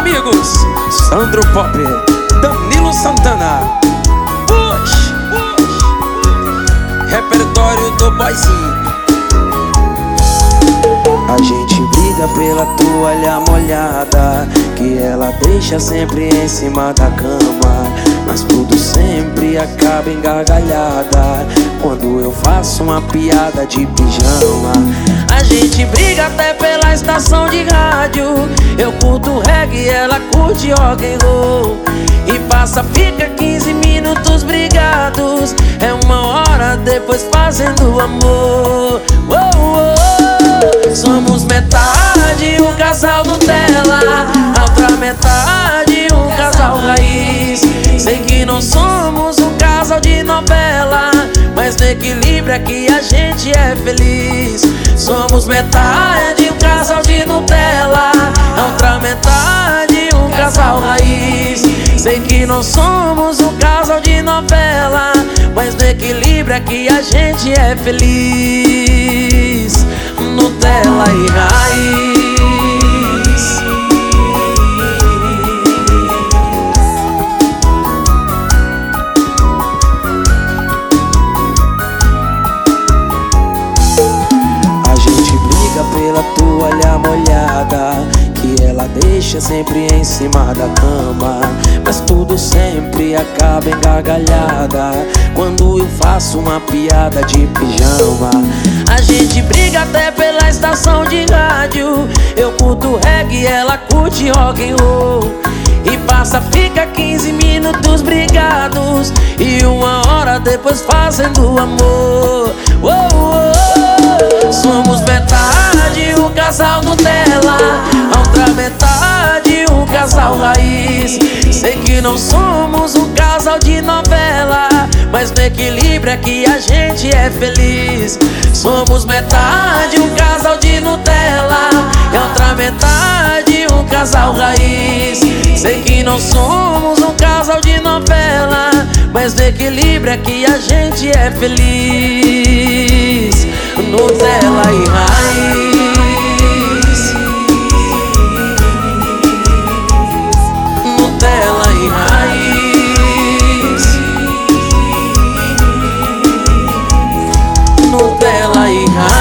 amigos, Sandro Pop, Danilo Santana. Push, push. Repertório do boizinho. A gente briga pela toalha molhada Que ela deixa sempre em cima da cama Mas tudo sempre acaba em gargalhada Quando eu faço uma piada de pijama A gente briga até pela estação de rádio. Eu curto reggae, ela curte rock and roll. E passa, fica 15 minutos brigados. É uma hora depois fazendo amor. Oh, oh. Somos metade um casal Nutella. A outra metade um casal raiz. Sei que não somos um casal de novela Mas no equilíbrio é que a gente é feliz. Somos metade casal de Nutella A outra metade um casal raiz. Sei que não somos um casal de novela Mas no equilíbrio é que a gente é feliz toalha molhada que ela deixa sempre em cima da cama. Mas tudo sempre acaba em gargalhada quando eu faço uma piada de pijama. A gente briga até pela estação de rádio. Eu curto reggae, ela curte rock and roll. E passa, fica 15 minutos brigados E uma hora depois fazendo amor oh, oh, um casal Nutella A outra metade, um casal raiz. Sei que não somos um casal de novela Mas no equilíbrio é que a gente é feliz. Somos metade, um casal de Nutella E outra metade, um casal raiz. Sei que não somos um casal de novela Mas no equilíbrio é que a gente é feliz. Nutella high.